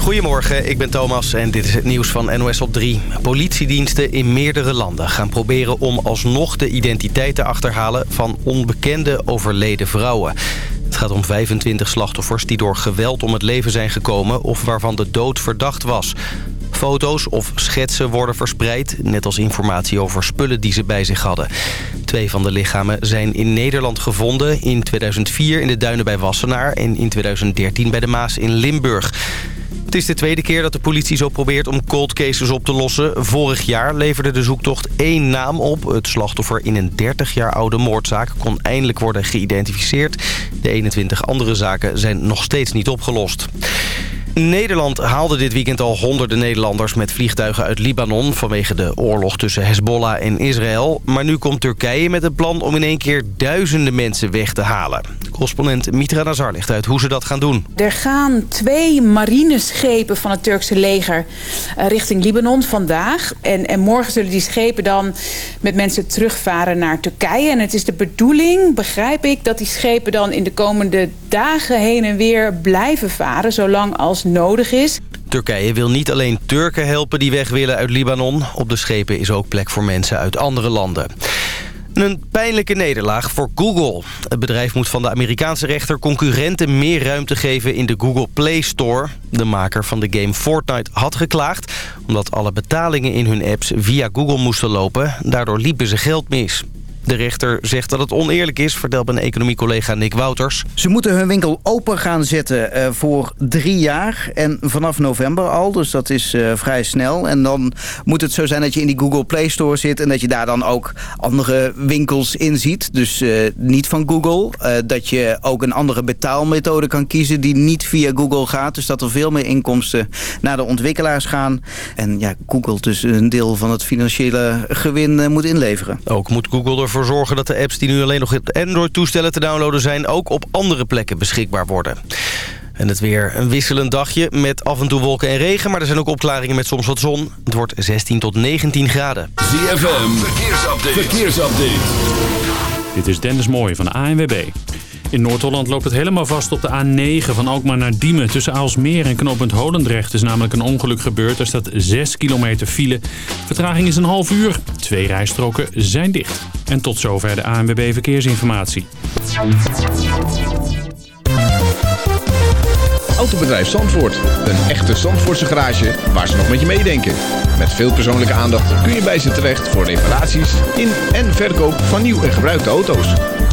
Goedemorgen, ik ben Thomas en dit is het nieuws van NOS op 3. Politiediensten in meerdere landen gaan proberen om alsnog de identiteit te achterhalen... van onbekende overleden vrouwen. Het gaat om 25 slachtoffers die door geweld om het leven zijn gekomen... of waarvan de dood verdacht was. Foto's of schetsen worden verspreid, net als informatie over spullen die ze bij zich hadden. Twee van de lichamen zijn in Nederland gevonden. In 2004 in de Duinen bij Wassenaar en in 2013 bij de Maas in Limburg. Het is de tweede keer dat de politie zo probeert om cold cases op te lossen. Vorig jaar leverde de zoektocht één naam op. Het slachtoffer in een 30 jaar oude moordzaak kon eindelijk worden geïdentificeerd. De 21 andere zaken zijn nog steeds niet opgelost. Nederland haalde dit weekend al honderden Nederlanders met vliegtuigen uit Libanon... vanwege de oorlog tussen Hezbollah en Israël. Maar nu komt Turkije met het plan om in één keer duizenden mensen weg te halen. Correspondent Mitra Nazar legt uit hoe ze dat gaan doen. Er gaan twee marineschepen van het Turkse leger uh, richting Libanon vandaag. En, en morgen zullen die schepen dan met mensen terugvaren naar Turkije. En het is de bedoeling, begrijp ik, dat die schepen dan in de komende dagen heen en weer blijven varen... zolang als nodig is. Turkije wil niet alleen Turken helpen die weg willen uit Libanon. Op de schepen is ook plek voor mensen uit andere landen. Een pijnlijke nederlaag voor Google. Het bedrijf moet van de Amerikaanse rechter concurrenten meer ruimte geven in de Google Play Store. De maker van de game Fortnite had geklaagd... omdat alle betalingen in hun apps via Google moesten lopen. Daardoor liepen ze geld mis. De rechter zegt dat het oneerlijk is, vertelt mijn economiecollega Nick Wouters. Ze moeten hun winkel open gaan zetten uh, voor drie jaar en vanaf november al. Dus dat is uh, vrij snel. En dan moet het zo zijn dat je in die Google Play Store zit... en dat je daar dan ook andere winkels in ziet. Dus uh, niet van Google. dat je ook een andere betaalmethode kan kiezen die niet via Google gaat. Dus dat er veel meer inkomsten naar de ontwikkelaars gaan. En ja, Google dus een deel van het financiële gewin moet inleveren. Ook moet Google ervoor zorgen dat de apps die nu alleen nog op Android-toestellen te downloaden zijn... ook op andere plekken beschikbaar worden. En het weer een wisselend dagje met af en toe wolken en regen... maar er zijn ook opklaringen met soms wat zon. Het wordt 16 tot 19 graden. ZFM, verkeersupdate. verkeersupdate. Dit is Dennis Mooij van de ANWB. In Noord-Holland loopt het helemaal vast op de A9 van Alkmaar naar Diemen. Tussen Aalsmeer en knooppunt Holendrecht is namelijk een ongeluk gebeurd. Er staat 6 kilometer file. Vertraging is een half uur. Twee rijstroken zijn dicht. En tot zover de ANWB Verkeersinformatie. Autobedrijf Zandvoort. Een echte Zandvoortse garage waar ze nog met je meedenken. Met veel persoonlijke aandacht kun je bij ze terecht voor reparaties in en verkoop van nieuw en gebruikte auto's.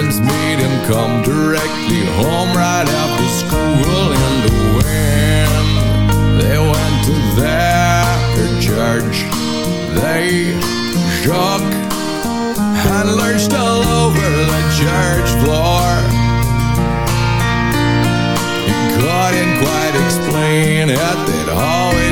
parents made him come directly home right after school in the wind. They went to their church. They shook and lurched all over the church floor. He couldn't quite explain it. They'd always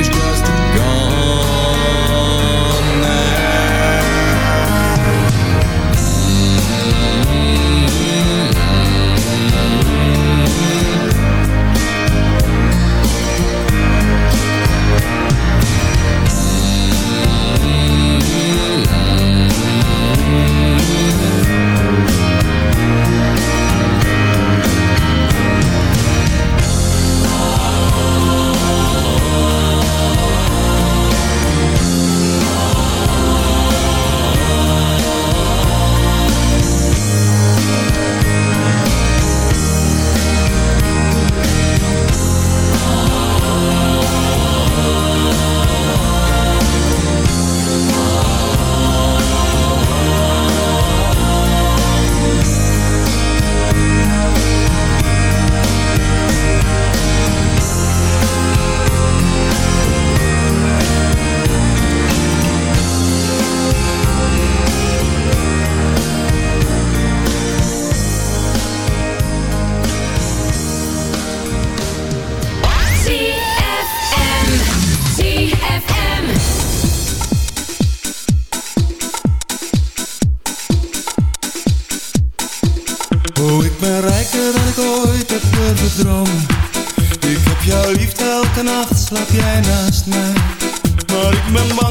Remember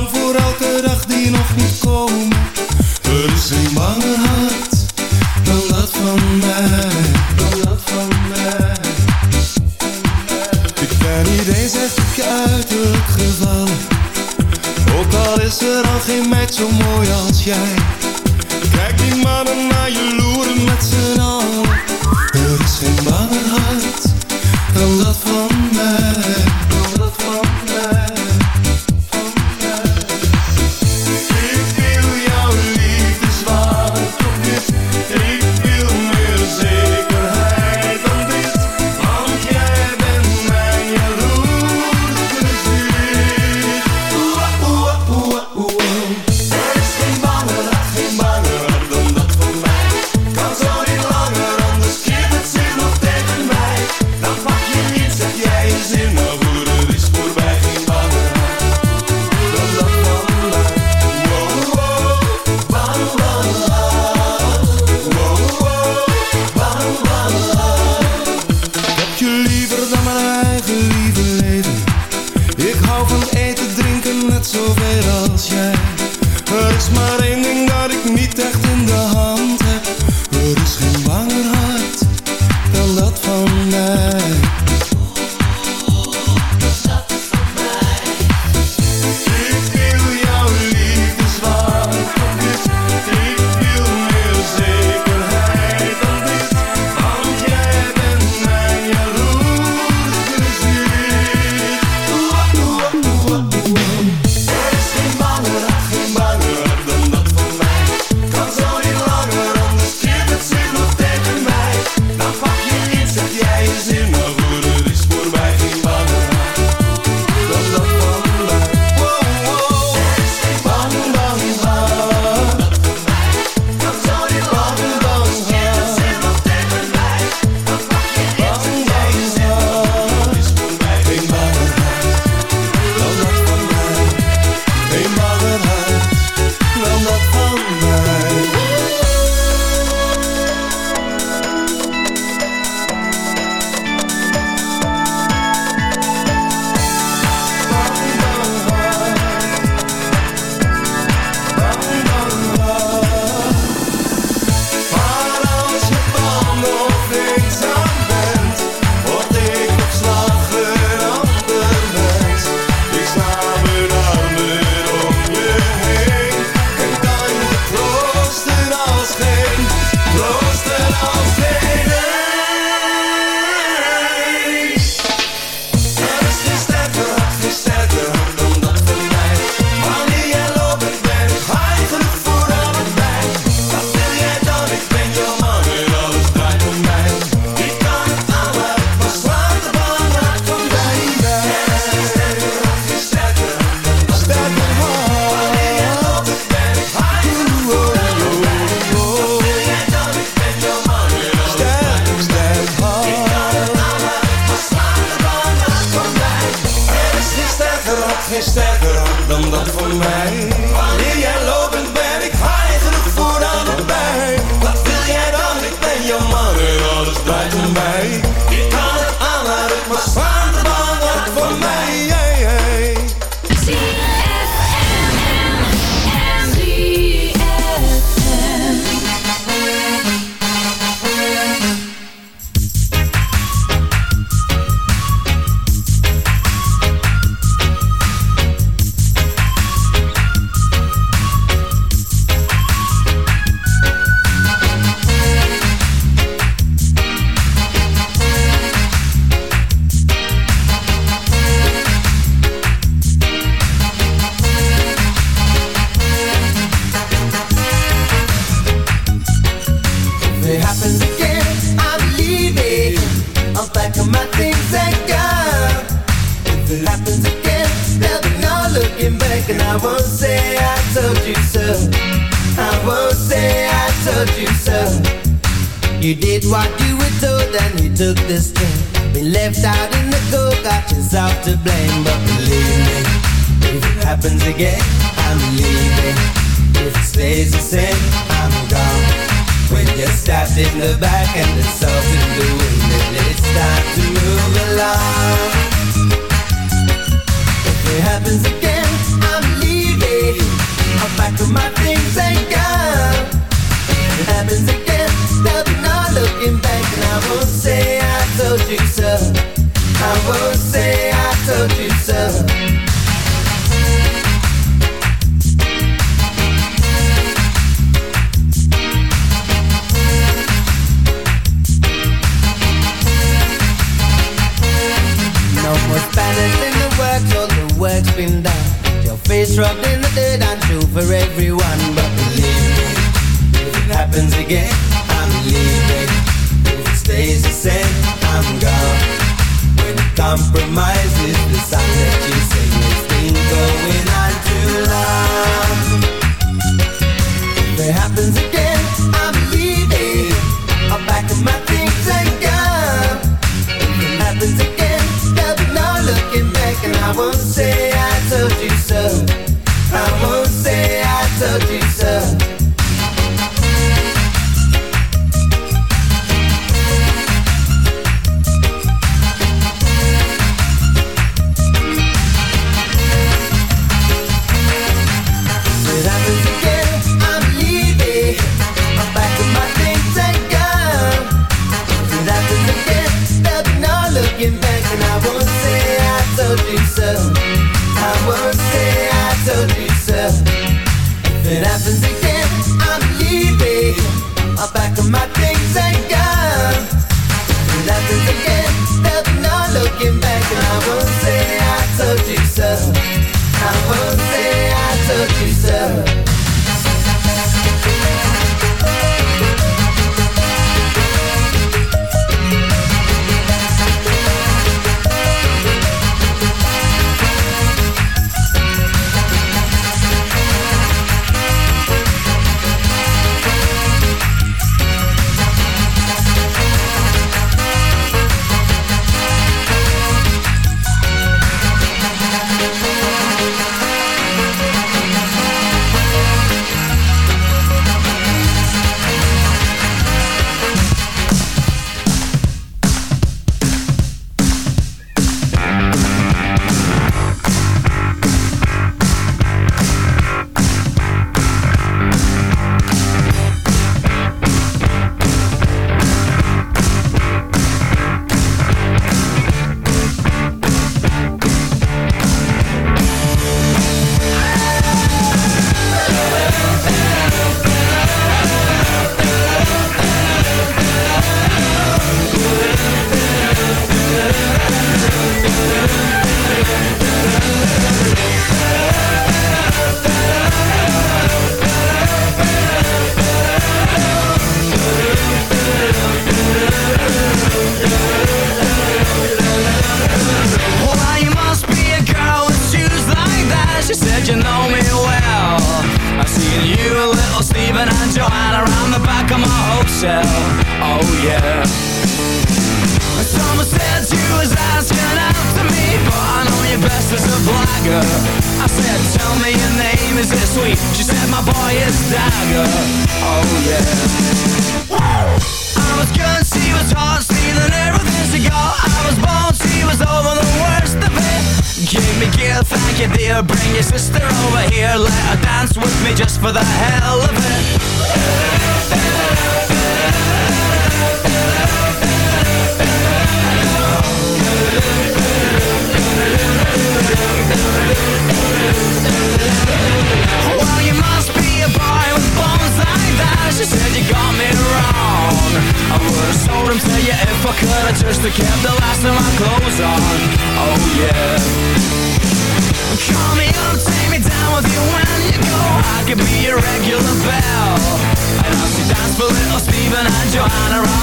compromise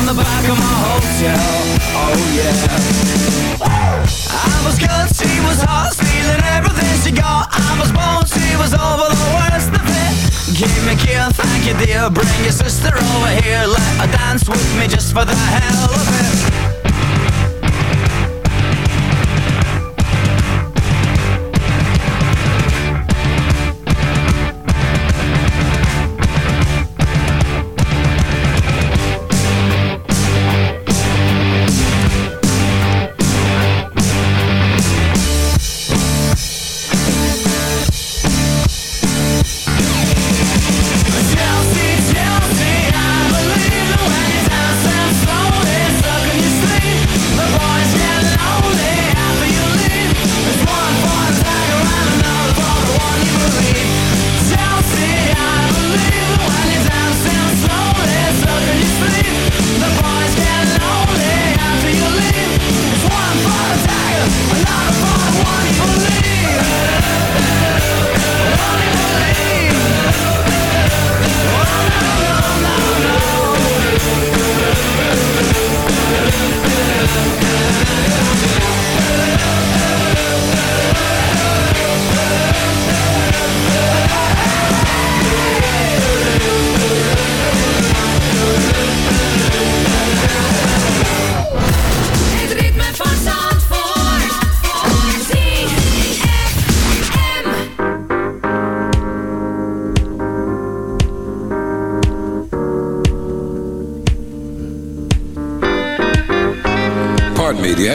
on the back of my hotel. Oh yeah. I was good, she was hot, stealing everything she got. I was bold, she was over the worst of it. Give me a kill, thank you dear. Bring your sister over here, let her dance with me just for the hell of it.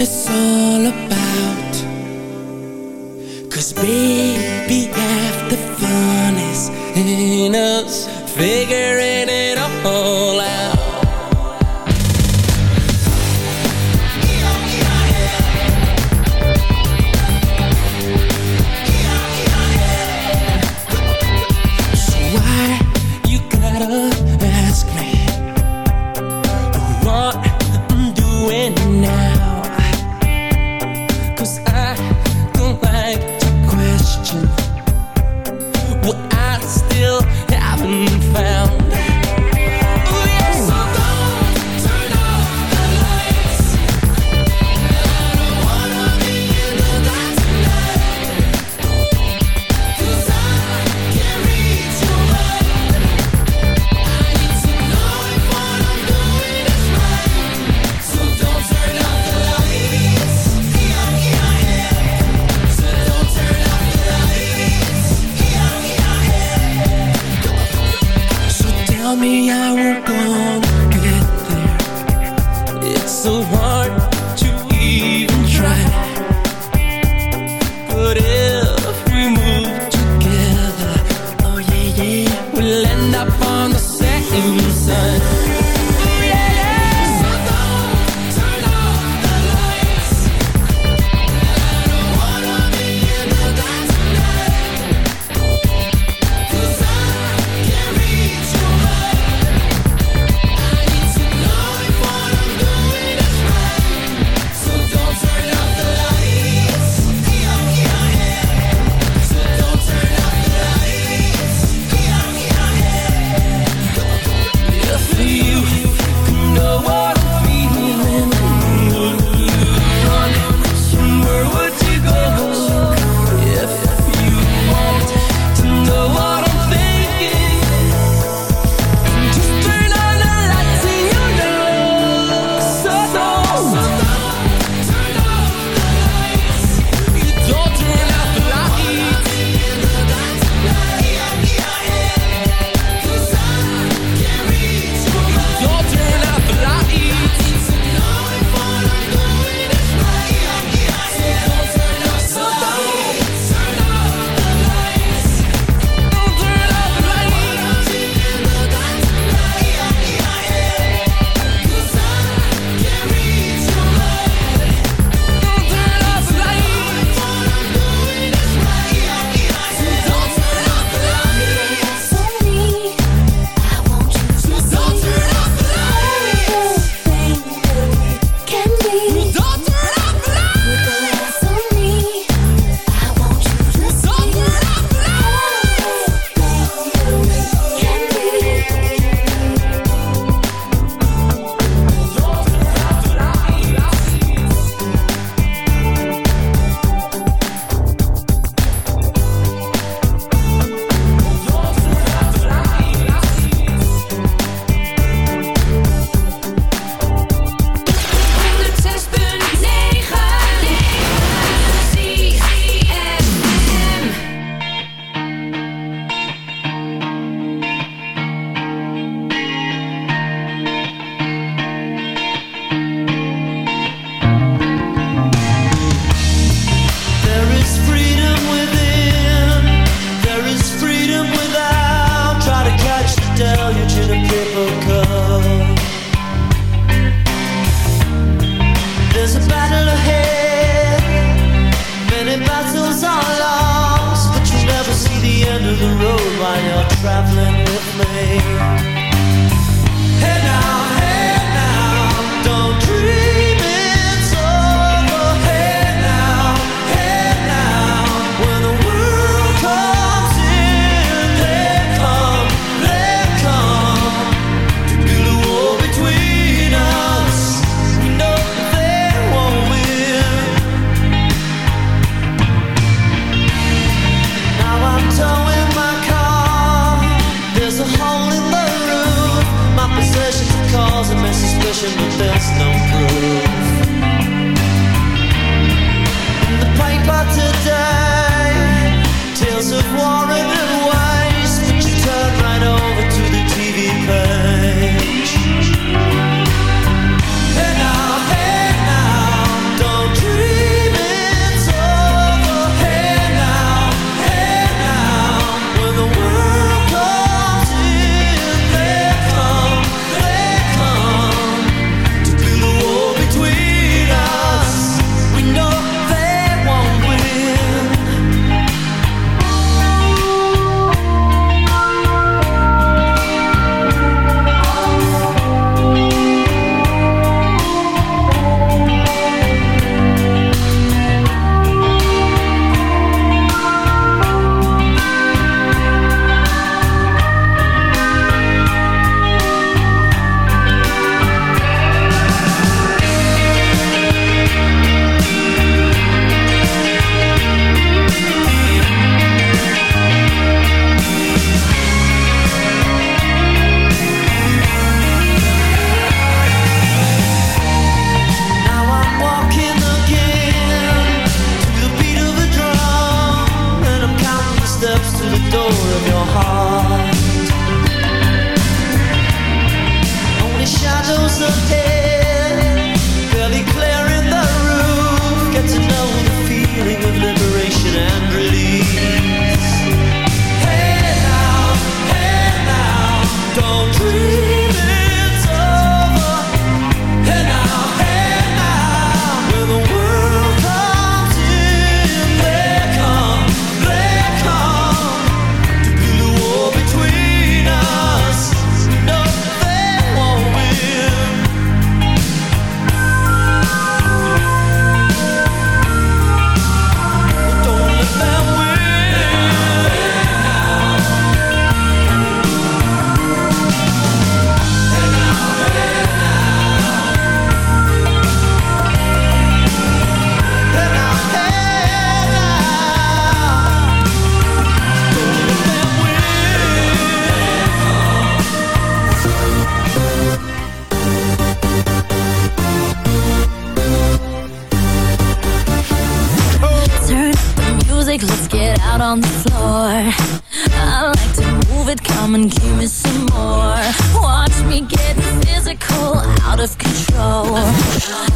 Is all about.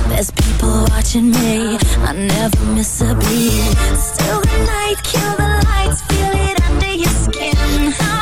There's people watching me, I never miss a beat. Still the night, kill the lights, feel it under your skin.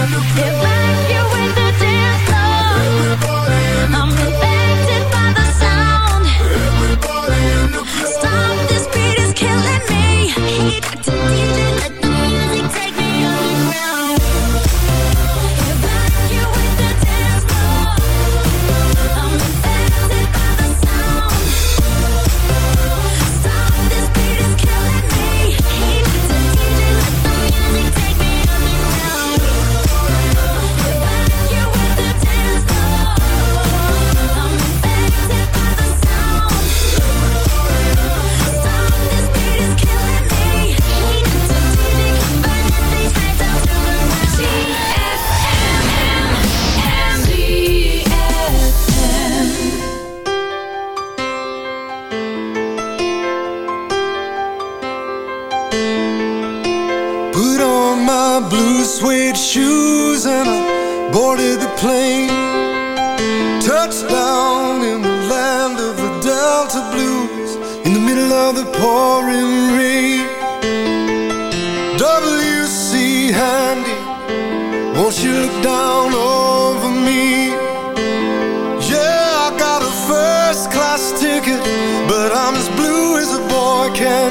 in the shoes and I boarded the plane. Touched down in the land of the Delta Blues in the middle of the pouring rain. W.C. Handy, won't you look down over me? Yeah, I got a first class ticket but I'm as blue as a boy can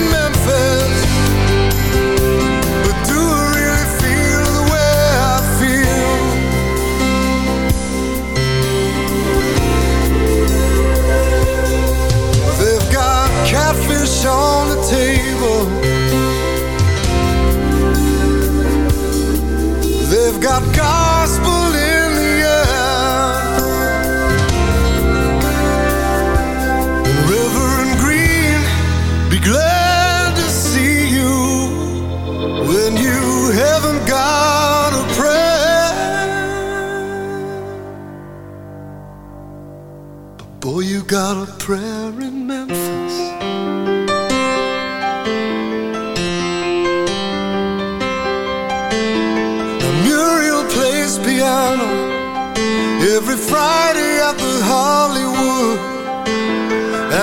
on the table. They've got gospel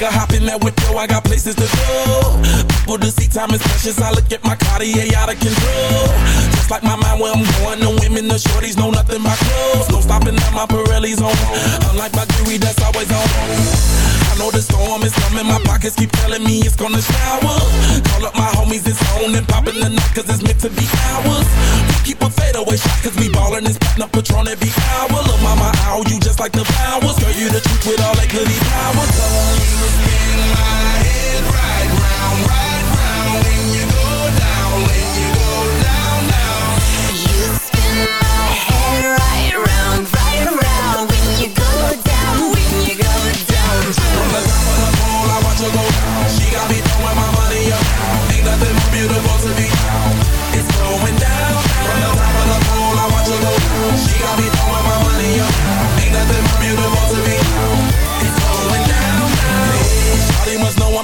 with hop in that whip, yo, I got places to go. People to see, time is precious. I look at my Cartier out of control. Just like my mind where I'm going, the women, the shorties know nothing but clothes. No stopping at my Pirelli's on. Unlike my jewelry, that's always on. I know the storm is coming, my pockets keep telling me it's gonna shower. Call up my homies, it's on and popping the night, cause it's meant to be ours. We keep a fadeaway shot, cause we ballin' and spittin' up Patron every hour. Look, mama, ow, you just like the flowers. Girl, you the truth with all that goody power. On, you my head right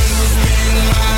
Who's been my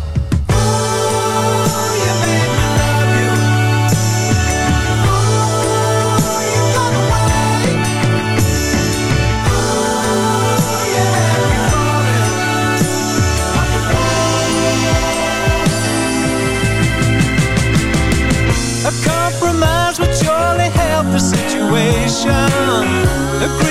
Agree